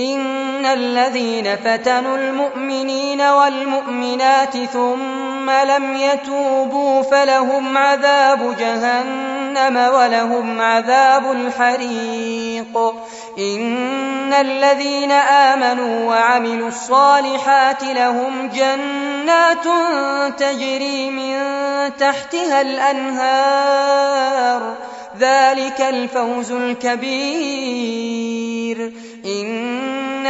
إن الذين فتنوا المؤمنين والمؤمنات ثم لم يتوبوا فلهم عذاب جهنم ولهم عذاب الحريق إن الذين آمنوا وعملوا الصالحات لهم جنات تجري من تحتها الأنهار ذلك الفوز الكبير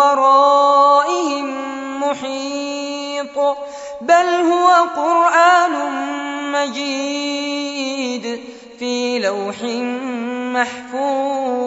ورائهم محيط بل هو قرآن مجيد في لوح محفوظ